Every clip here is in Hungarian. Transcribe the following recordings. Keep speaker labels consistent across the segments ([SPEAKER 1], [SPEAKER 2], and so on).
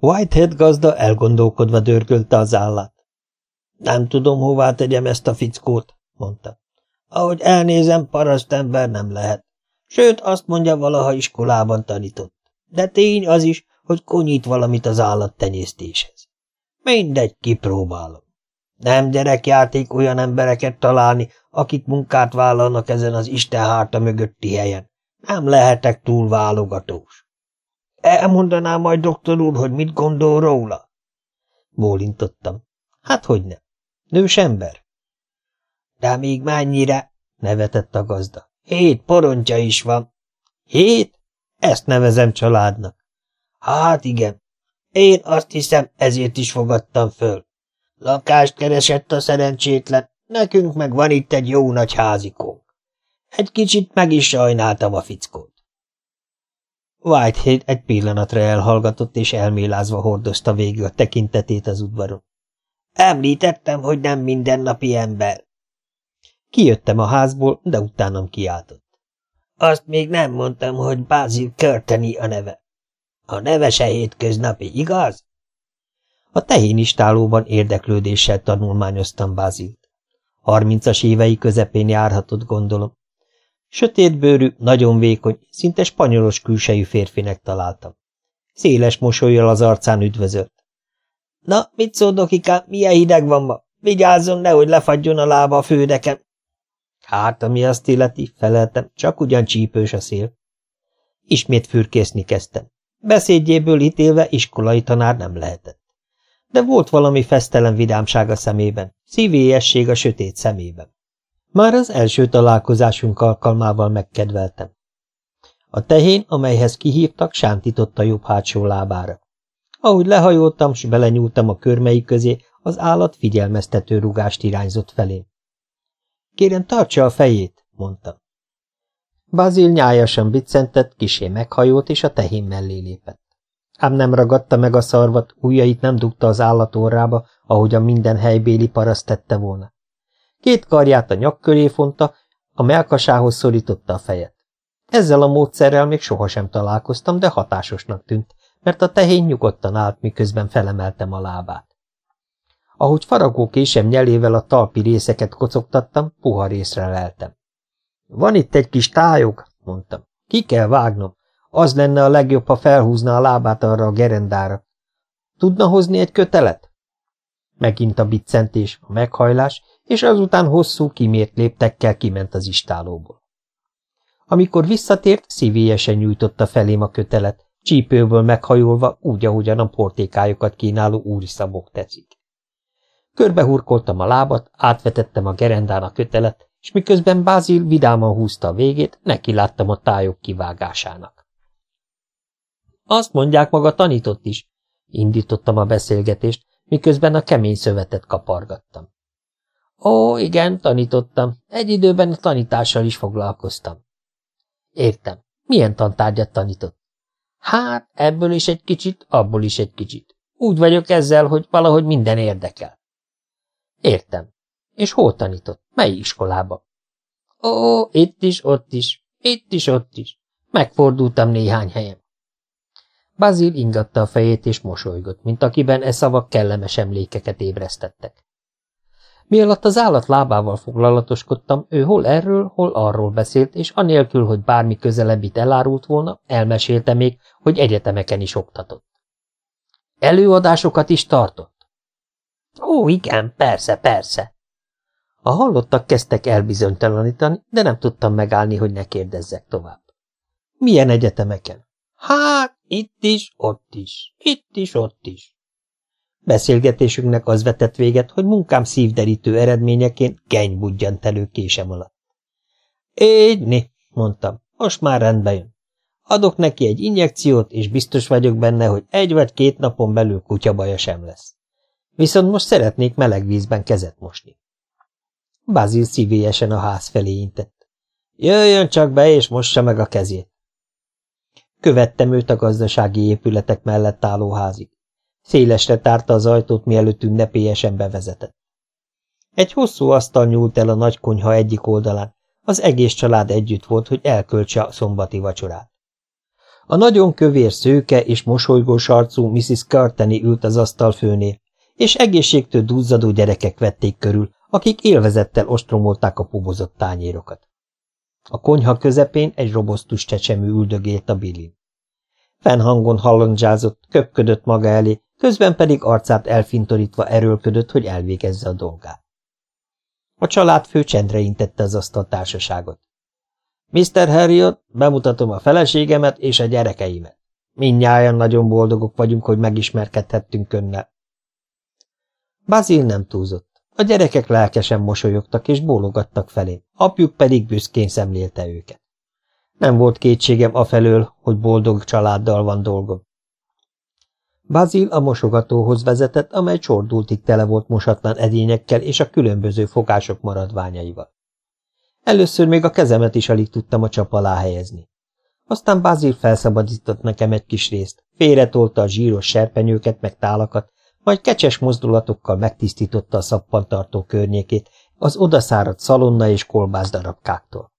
[SPEAKER 1] Whitehead gazda elgondolkodva dörgölte az állát. Nem tudom, hová tegyem ezt a fickót, mondta. Ahogy elnézem, parasztember nem lehet. Sőt, azt mondja, valaha iskolában tanított. De tény az is, hogy konyít valamit az állattenyésztéshez. Mindegy, kipróbálom. Nem gyerekjáték olyan embereket találni, akik munkát vállalnak ezen az Isten hárta mögötti helyen. Nem lehetek túl válogatós. Elmondaná majd doktor úr, hogy mit gondol róla? Bólintottam. Hát hogy nem. Nős ember? De még mennyire? nevetett a gazda. Hét porontja is van. Hét? Ezt nevezem családnak. Hát igen. Én azt hiszem, ezért is fogadtam föl. Lakást keresett a szerencsétlen, nekünk meg van itt egy jó nagy házikónk. Egy kicsit meg is sajnáltam a fickót. Whitehead egy pillanatra elhallgatott, és elmélázva hordozta végül a tekintetét az udvaron. Említettem, hogy nem mindennapi ember. Kijöttem a házból, de utánam kiáltott. Azt még nem mondtam, hogy Basil Körteni a neve. A neve se hétköznapi, igaz? A tehénistálóban érdeklődéssel tanulmányoztam Bázilt. Harmincas évei közepén járhatott, gondolom. Sötétbőrű, nagyon vékony, szinte spanyolos külsejű férfinek találtam. Széles mosolyjal az arcán üdvözölt. – Na, mit szól, dokikám, milyen hideg van ma? Vigyázzon, nehogy lefagyjon a lába a fődekem. Hát, ami azt illeti, feleltem, csak ugyan csípős a szél. Ismét fürkészni kezdtem. Beszédjéből ítélve iskolai tanár nem lehetett. De volt valami fesztelen vidámság a szemében, szívélyesség a sötét szemében. Már az első találkozásunk alkalmával megkedveltem. A tehén, amelyhez kihívtak, sántította jobb hátsó lábára. Ahogy lehajoltam, s belenyúltam a körmei közé, az állat figyelmeztető rugást irányzott felém. Kérem, tartsa a fejét, mondtam. Bazil nyájasan biccentett, kisé meghajolt, és a tehén mellé lépett. Ám nem ragadta meg a szarvat, ujjait nem dugta az állat orrába, a minden helybéli paraszt tette volna. Két karját a nyak köré fonta, a melkasához szorította a fejet. Ezzel a módszerrel még sohasem találkoztam, de hatásosnak tűnt, mert a tehén nyugodtan állt, miközben felemeltem a lábát. Ahogy faragó késem nyelével a talpi részeket kocogtattam, puha részre leltem. Van itt egy kis tájog, mondtam. Ki kell vágnom. Az lenne a legjobb, ha felhúzna a lábát arra a gerendára. Tudna hozni egy kötelet? Megint a biccentés, a meghajlás, és azután hosszú, kimért léptekkel kiment az istálóból. Amikor visszatért, szívélyesen nyújtotta felém a kötelet, csípőből meghajolva, úgy, ahogyan a portékályokat kínáló úri szabok tetszik. Körbehurkoltam a lábat, átvetettem a gerendán a kötelet, és miközben Bázil vidáman húzta a végét, neki láttam a tájok kivágásának. Azt mondják, maga tanított is, indítottam a beszélgetést, miközben a kemény szövetet kapargattam. Ó, igen, tanítottam. Egy időben a tanítással is foglalkoztam. Értem. Milyen tantárgyat tanított? Hát, ebből is egy kicsit, abból is egy kicsit. Úgy vagyok ezzel, hogy valahogy minden érdekel. Értem. És hol tanított? Mely iskolába? Ó, itt is, ott is, itt is, ott is. Megfordultam néhány helyen. Bazil ingatta a fejét és mosolygott, mint akiben e szavak kellemes emlékeket ébresztettek. Mielőtt az állat lábával foglalatoskodtam, ő hol erről, hol arról beszélt, és anélkül, hogy bármi közelebbit elárult volna, elmesélte még, hogy egyetemeken is oktatott. Előadásokat is tartott? Ó, igen, persze, persze. A hallottak kezdtek elbizonytalanítani, de nem tudtam megállni, hogy ne kérdezzek tovább. Milyen egyetemeken? Hát, itt is, ott is, itt is, ott is. Beszélgetésünknek az vetett véget, hogy munkám szívderítő eredményeként geny budjant elő késem alatt. Égyni, mondtam, most már rendbe jön. Adok neki egy injekciót, és biztos vagyok benne, hogy egy vagy két napon belül kutyabaja sem lesz. Viszont most szeretnék meleg vízben kezet mosni. Bazil szívélyesen a ház felé intett. Jöjjön csak be, és mossa meg a kezét. Követtem őt a gazdasági épületek mellett álló házig. Szélesre tárta az ajtót, mielőtt ünnepélyesen bevezetett. Egy hosszú asztal nyúlt el a nagy konyha egyik oldalán, az egész család együtt volt, hogy elköltse a szombati vacsorát. A nagyon kövér szőke és mosolygós arcú Mrs. Carteny ült az asztal főnél, és egészségtől duzzadó gyerekek vették körül, akik élvezettel ostromolták a pubozott tányérokat. A konyha közepén egy robosztus csecsemő üldögélt a bilin. Fennhangon hallondzsázott, köpködött maga elé, közben pedig arcát elfintorítva erőlködött, hogy elvégezze a dolgát. A család fő csendre intette az asztal. Mr. Harriot, bemutatom a feleségemet és a gyerekeimet. Mindnyájan nagyon boldogok vagyunk, hogy megismerkedhettünk önnel. Bazil nem túlzott. A gyerekek lelkesen mosolyogtak és bólogattak felé, apjuk pedig büszkén szemlélte őket. Nem volt kétségem afelől, hogy boldog családdal van dolgom. Bazil a mosogatóhoz vezetett, amely csordultig tele volt mosatlan edényekkel és a különböző fogások maradványaival. Először még a kezemet is alig tudtam a csap alá helyezni. Aztán Bazil felszabadított nekem egy kis részt, félretolta a zsíros serpenyőket meg tálakat, majd kecses mozdulatokkal megtisztította a szappantartó környékét az odaszáradt szalonna és kolbász darabkáktól.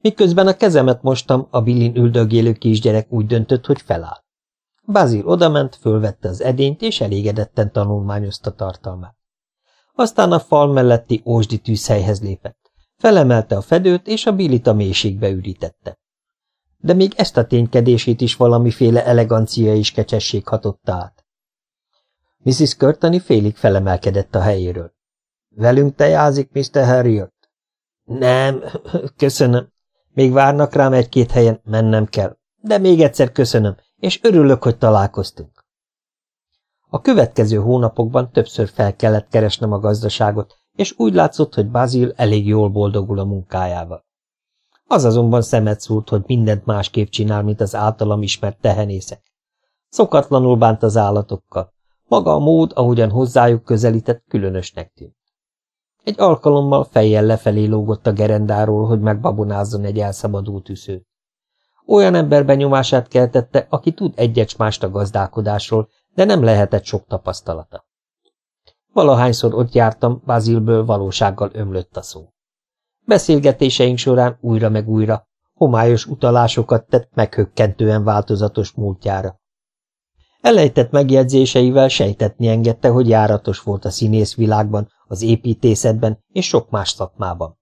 [SPEAKER 1] Miközben a kezemet mostam, a bilin üldögélő kisgyerek úgy döntött, hogy feláll. Bazil odament, fölvette az edényt, és elégedetten tanulmányozta tartalmát. Aztán a fal melletti ósdi tűzhelyhez lépett. Felemelte a fedőt, és a bilit a mélységbe ürítette. De még ezt a ténykedését is valamiféle elegancia és kecsesség hatotta át. Mrs. Curtany félig felemelkedett a helyéről. Velünk tejázik, Mr. Harriot? Nem, köszönöm. Még várnak rám egy-két helyen, mennem kell. De még egyszer köszönöm, és örülök, hogy találkoztunk. A következő hónapokban többször fel kellett keresnem a gazdaságot, és úgy látszott, hogy Bazil elég jól boldogul a munkájával. Az azonban szemet szúrt, hogy mindent másképp csinál, mint az általam ismert tehenészek. Szokatlanul bánt az állatokkal. Maga a mód, ahogyan hozzájuk közelített, különösnek tűnt. Egy alkalommal fejjel lefelé lógott a gerendáról, hogy megbabonázzon egy elszabadult üszőt. Olyan ember benyomását keltette, aki tud egyet mást a gazdálkodásról, de nem lehetett sok tapasztalata. Valahányszor ott jártam, Bazilből valósággal ömlött a szó. Beszélgetéseink során újra meg újra homályos utalásokat tett meghökkentően változatos múltjára. Elejtett megjegyzéseivel sejtetni engedte, hogy járatos volt a színész világban, az építészetben és sok más szakmában.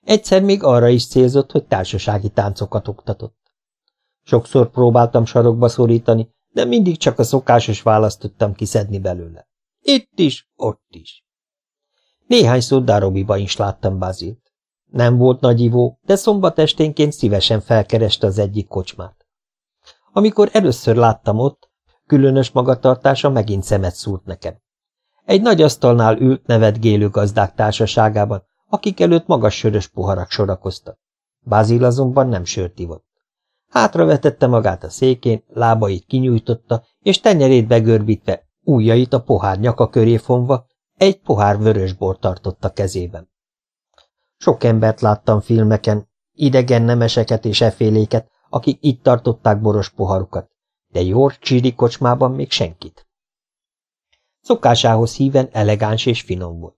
[SPEAKER 1] Egyszer még arra is célzott, hogy társasági táncokat oktatott. Sokszor próbáltam sarokba szorítani, de mindig csak a szokásos választ tudtam kiszedni belőle. Itt is, ott is. Néhányszor Darobiba is láttam Bazilt. Nem volt nagyivó, de szombat esténként szívesen felkereste az egyik kocsmát. Amikor először láttam ott, különös magatartása megint szemet szúrt nekem. Egy nagy asztalnál ült nevetgélő gazdák társaságában, akik előtt magas sörös poharak sorakoztak. Bázil azonban nem sört ivott. Hátravetette magát a székén, lábait kinyújtotta, és tenyerét begörbítve, ujjait a pohár nyaka köré fonva, egy pohár vörös bort tartott a kezében. Sok embert láttam filmeken, idegen nemeseket és eféléket, akik itt tartották boros poharukat, de Yorkshire kocsmában még senkit. Szokásához híven elegáns és finom volt.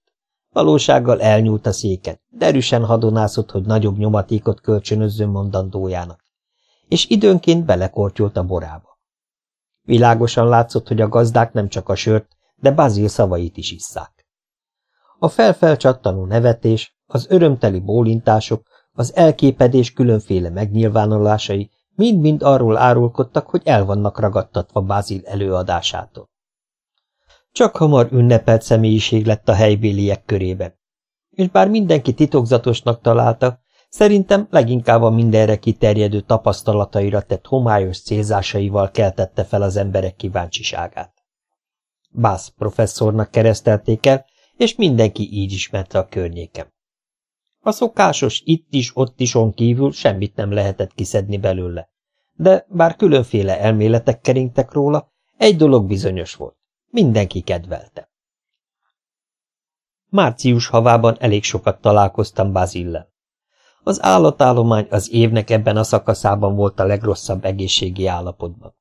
[SPEAKER 1] Valósággal elnyúlt a széken, derűsen hadonászott, hogy nagyobb nyomatékot kölcsönözzön mondandójának, és időnként belekortyolt a borába. Világosan látszott, hogy a gazdák nem csak a sört, de Bazil szavait is isszák. A felfelcsattanó nevetés, az örömteli bólintások, az elképedés különféle megnyilvánulásai mind-mind arról árulkodtak, hogy el vannak ragadtatva Bázil előadásától. Csak hamar ünnepelt személyiség lett a helybéliek körében. És bár mindenki titokzatosnak találta, szerintem leginkább a mindenre kiterjedő tapasztalataira tett homályos célzásaival keltette fel az emberek kíváncsiságát. Bász professzornak keresztelték el, és mindenki így ismerte a környékem. A szokásos itt is, ott is on kívül semmit nem lehetett kiszedni belőle. De bár különféle elméletek keringtek róla, egy dolog bizonyos volt. Mindenki kedvelte. Március havában elég sokat találkoztam Bazillel. Az állatállomány az évnek ebben a szakaszában volt a legrosszabb egészségi állapotban.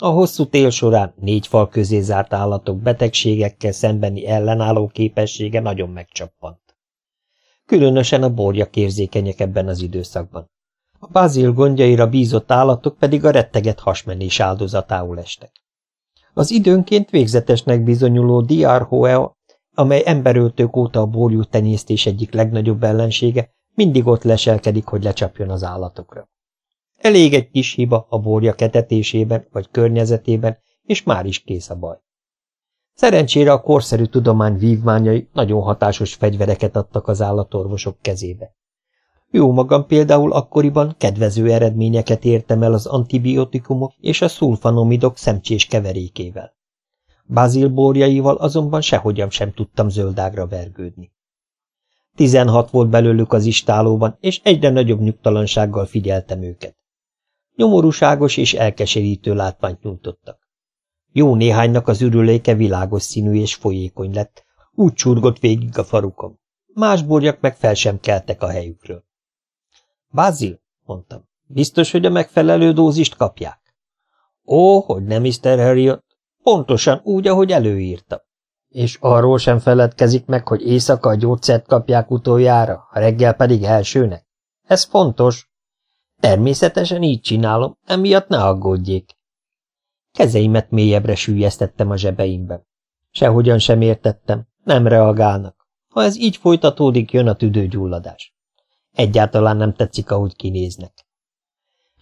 [SPEAKER 1] A hosszú tél során négy fal közé zárt állatok betegségekkel szembeni ellenálló képessége nagyon megcsappant. Különösen a borjak érzékenyek ebben az időszakban. A Bázil gondjaira bízott állatok pedig a retteget hasmenés áldozatául estek. Az időnként végzetesnek bizonyuló Diarhoea, amely emberöltők óta a borjú tenyésztés egyik legnagyobb ellensége, mindig ott leselkedik, hogy lecsapjon az állatokra. Elég egy kis hiba a borja ketetésében vagy környezetében, és már is kész a baj. Szerencsére a korszerű tudomány vívmányai nagyon hatásos fegyvereket adtak az állatorvosok kezébe. Jó magam például akkoriban kedvező eredményeket értem el az antibiotikumok és a szulfanomidok szemcsés keverékével. Bazil borjaival azonban sehogyan sem tudtam zöldágra vergődni. Tizenhat volt belőlük az istálóban, és egyre nagyobb nyugtalansággal figyeltem őket. Nyomorúságos és elkeserítő látványt nyújtottak. Jó néhánynak az ürüléke világos színű és folyékony lett, úgy csurgott végig a farukom. Más borjak meg fel sem keltek a helyükről. Bázil, mondtam, biztos, hogy a megfelelő dózist kapják? Ó, hogy nem, Mr. Harriot, pontosan úgy, ahogy előírta. És arról sem feledkezik meg, hogy éjszaka a gyógyszert kapják utoljára, a reggel pedig elsőnek? Ez fontos. Természetesen így csinálom, emiatt ne aggódjék. Kezeimet mélyebbre sűjesztettem a zsebeimbe. Sehogyan sem értettem, nem reagálnak. Ha ez így folytatódik, jön a tüdőgyulladás. Egyáltalán nem tetszik, ahogy kinéznek.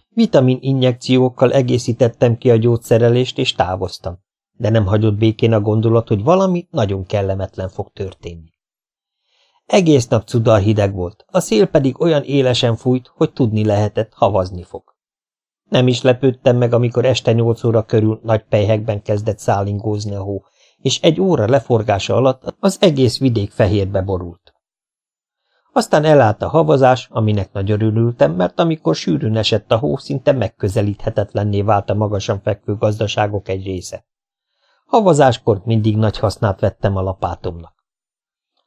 [SPEAKER 1] Vitamin injekciókkal egészítettem ki a gyógyszerelést, és távoztam, de nem hagyott békén a gondolat, hogy valami nagyon kellemetlen fog történni. Egész nap cudar hideg volt, a szél pedig olyan élesen fújt, hogy tudni lehetett, havazni fog. Nem is lepődtem meg, amikor este nyolc óra körül nagy pejhekben kezdett szállingózni a hó, és egy óra leforgása alatt az egész vidék fehérbe borult. Aztán elállt a havazás, aminek nagy örültem, mert amikor sűrűn esett a hó, szinte megközelíthetetlenné vált a magasan fekvő gazdaságok egy része. Havazáskor mindig nagy hasznát vettem a lapátomnak.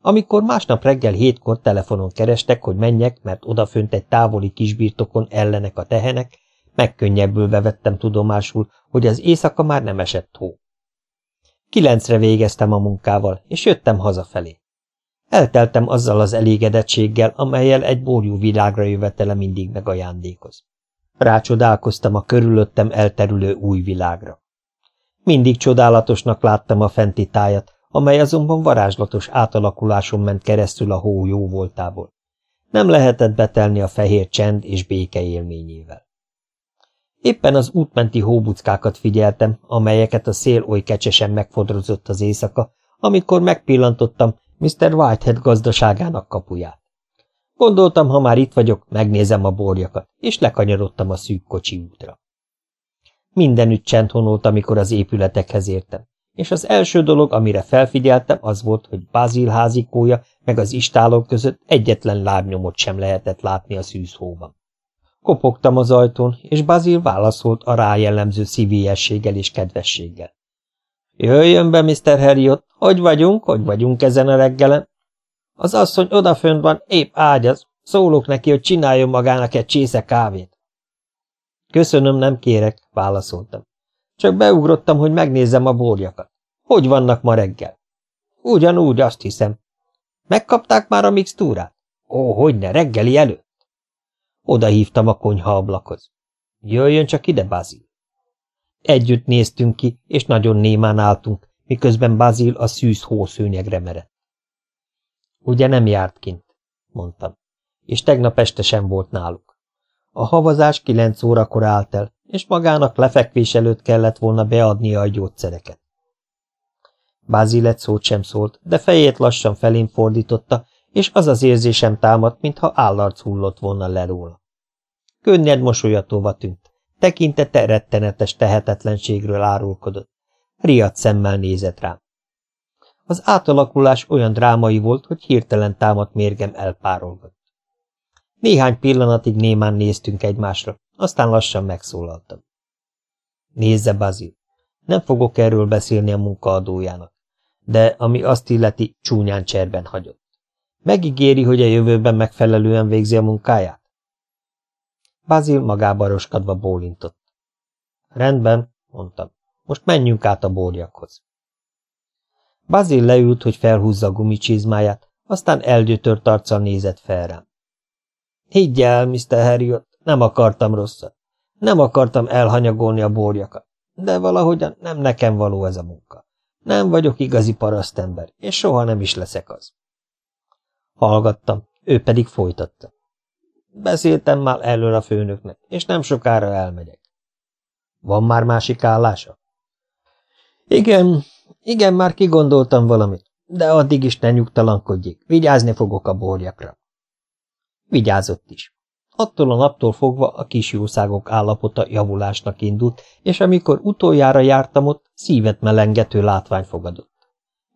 [SPEAKER 1] Amikor másnap reggel hétkor telefonon kerestek, hogy menjek, mert odafönt egy távoli kisbirtokon ellenek a tehenek, Megkönnyebbülve vettem tudomásul, hogy az éjszaka már nem esett hó. Kilencre végeztem a munkával, és jöttem hazafelé. Elteltem azzal az elégedettséggel, amelyel egy borjú világra jövetele mindig megajándékoz. Rácsodálkoztam a körülöttem elterülő új világra. Mindig csodálatosnak láttam a fenti tájat, amely azonban varázslatos átalakuláson ment keresztül a hó jó voltából. Nem lehetett betelni a fehér csend és béke élményével. Éppen az útmenti hóbuckákat figyeltem, amelyeket a szél oly kecsesen megfodrozott az éjszaka, amikor megpillantottam Mr. Whitehead gazdaságának kapuját. Gondoltam, ha már itt vagyok, megnézem a borjakat, és lekanyarodtam a szűk kocsi útra. Mindenütt csend honolt, amikor az épületekhez értem, és az első dolog, amire felfigyeltem, az volt, hogy Bazil házikója meg az istálók között egyetlen lábnyomot sem lehetett látni a szűzhóban. Kopogtam az ajtón, és Bazil válaszolt a rájellemző szívélyességgel és kedvességgel. Jöjjön be, Mr. Harriot, hogy vagyunk, hogy vagyunk ezen a reggelen? Az asszony odafönt van, épp ágyaz, szólok neki, hogy csináljon magának egy csésze kávét. Köszönöm, nem kérek, válaszoltam. Csak beugrottam, hogy megnézzem a borjakat. Hogy vannak ma reggel? Ugyanúgy, azt hiszem. Megkapták már a mixtúrát? Ó, hogyne, reggeli előtt. Oda hívtam a konyha ablakhoz. Jöjjön csak ide, Bazil. Együtt néztünk ki, és nagyon némán álltunk, miközben Bazil a szűz hószőnyegre merett. Ugye nem járt kint, mondtam, és tegnap este sem volt náluk. A havazás kilenc órakor állt el, és magának lefekvés előtt kellett volna beadnia a gyógyszereket. Bazil egy szót sem szólt, de fejét lassan felén fordította, és az az érzésem támadt, mintha állarc hullott volna le róla. Könnyed mosolyatova tűnt, tekintete rettenetes tehetetlenségről árulkodott. Riadt szemmel nézett rám. Az átalakulás olyan drámai volt, hogy hirtelen támadt mérgem elpárolgott. Néhány pillanatig némán néztünk egymásra, aztán lassan megszólaltam. Nézze, Bazil, nem fogok erről beszélni a munkaadójának, de ami azt illeti, csúnyán cserben hagyott. Megígéri, hogy a jövőben megfelelően végzi a munkáját? Bazil magába roskadva bólintott. Rendben, mondtam. Most menjünk át a borjakhoz. Bazil leült, hogy felhúzza a gumicsizmáját, aztán elgyötört arccal nézett fel rám. Higgy el, Mr. Harriot, Nem akartam rosszat. Nem akartam elhanyagolni a borjakat. De valahogyan nem nekem való ez a munka. Nem vagyok igazi parasztember, és soha nem is leszek az. Hallgattam, ő pedig folytatta. Beszéltem már elől a főnöknek, és nem sokára elmegyek. Van már másik állása? Igen, igen, már kigondoltam valamit, de addig is ne nyugtalankodjék, vigyázni fogok a borjakra. Vigyázott is. Attól a naptól fogva a kis jószágok állapota javulásnak indult, és amikor utoljára jártam ott, szívet melengető látvány fogadott.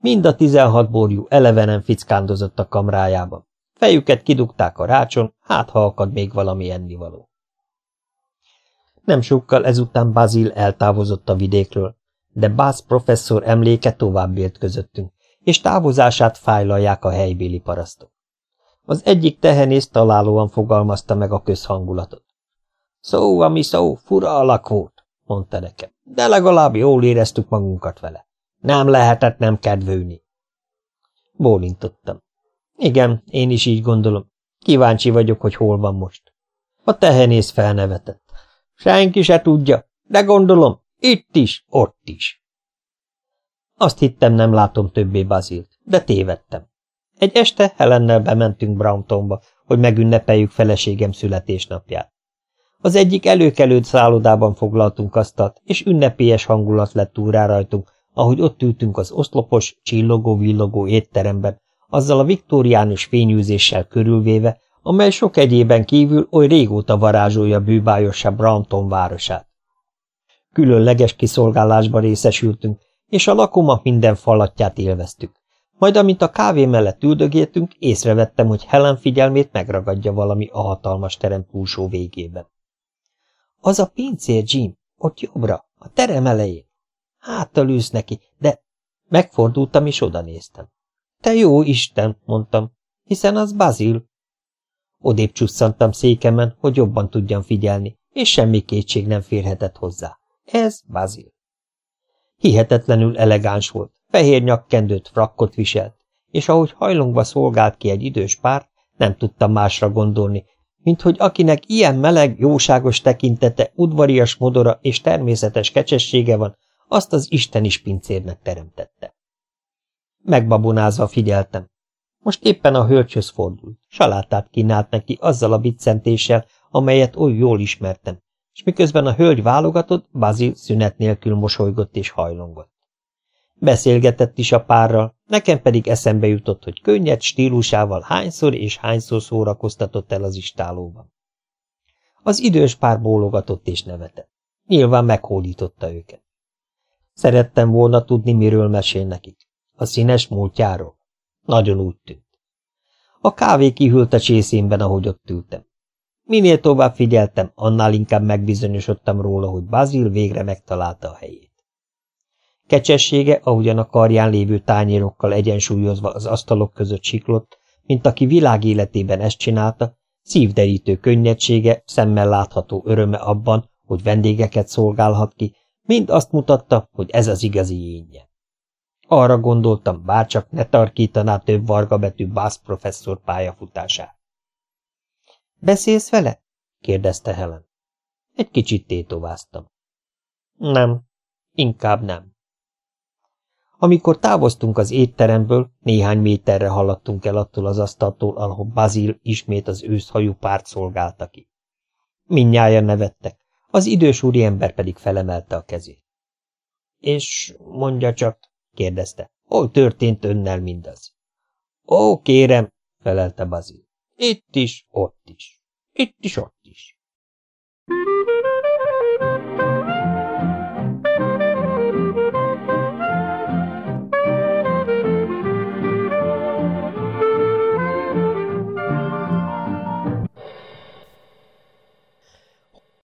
[SPEAKER 1] Mind a tizenhat borjú elevenen fickándozott a kamrájában. Fejüket kidugták a rácson, hát ha akad még valami ennivaló. Nem sokkal ezután Bazil eltávozott a vidékről, de Bász professzor emléke tovább élt közöttünk, és távozását fájlalják a helybéli parasztok. Az egyik tehenész találóan fogalmazta meg a közhangulatot. Szó, ami szó, fura alak volt, mondta nekem, de legalább jól éreztük magunkat vele. Nem lehetett nem kedvőni. Bólintottam. Igen, én is így gondolom. Kíváncsi vagyok, hogy hol van most. A tehenész felnevetett. Senki se tudja, de gondolom, itt is, ott is. Azt hittem, nem látom többé Bazilt, de tévedtem. Egy este Helennel bementünk Browntonba, hogy megünnepeljük feleségem születésnapját. Az egyik előkelőd szállodában foglaltunk asztalt, és ünnepélyes hangulat lett úrá rajtunk, ahogy ott ültünk az oszlopos, csillogó-villogó étteremben, azzal a viktóriánus fényűzéssel körülvéve, amely sok egyében kívül oly régóta varázsolja bűbájosabb Brownton városát. Különleges kiszolgálásba részesültünk, és a lakoma minden falatját élveztük. Majd amint a kávé mellett üldögéltünk, észrevettem, hogy Helen figyelmét megragadja valami a hatalmas terem túlsó végében. Az a pincér, Jim, ott jobbra, a terem elején. Háttal ülsz neki, de megfordultam és oda néztem. Te jó Isten, mondtam, hiszen az Bazil. Odébb csusszantam székemen, hogy jobban tudjam figyelni, és semmi kétség nem férhetett hozzá. Ez Bazil. Hihetetlenül elegáns volt, fehér nyakkendőt, frakkot viselt, és ahogy hajlongva szolgált ki egy idős pár, nem tudtam másra gondolni, mint hogy akinek ilyen meleg, jóságos tekintete, udvarias modora és természetes kecsessége van, azt az Isten is pincérnek teremtette. Megbabonázva figyeltem. Most éppen a hölgyhöz fordult, salátát kínált neki azzal a biccentéssel, amelyet oly jól ismertem, és miközben a hölgy válogatott, Bazil szünet nélkül mosolygott és hajlongott. Beszélgetett is a párral, nekem pedig eszembe jutott, hogy könnyed stílusával hányszor és hányszor szórakoztatott el az istálóban. Az idős pár bólogatott és nevetett. Nyilván meghódította őket. Szerettem volna tudni, miről mesél nekik. A színes múltjáról. Nagyon úgy tűnt. A kávé kihűlt a csészénben, ahogy ott ültem. Minél tovább figyeltem, annál inkább megbizonyosodtam róla, hogy Bazil végre megtalálta a helyét. Kecsessége, ahogyan a karján lévő tányérokkal egyensúlyozva az asztalok között siklott, mint aki világ életében ezt csinálta, szívderítő könnyedsége, szemmel látható öröme abban, hogy vendégeket szolgálhat ki, mind azt mutatta, hogy ez az igazi énje. Arra gondoltam, bárcsak ne tarkítaná több varga betű Bass professzor pályafutását. Beszélsz vele? kérdezte Helen. Egy kicsit tétováztam. Nem, inkább nem. Amikor távoztunk az étteremből, néhány méterre haladtunk el attól az asztaltól, ahol Bazil ismét az őszhajú párt szolgálta ki. Mindnyájan nevettek, az idős úriember pedig felemelte a kezét. És mondja csak, kérdezte, hol történt önnel mindaz? Ó, kérem, felelte Bazil. Itt is, ott is. Itt is, ott is.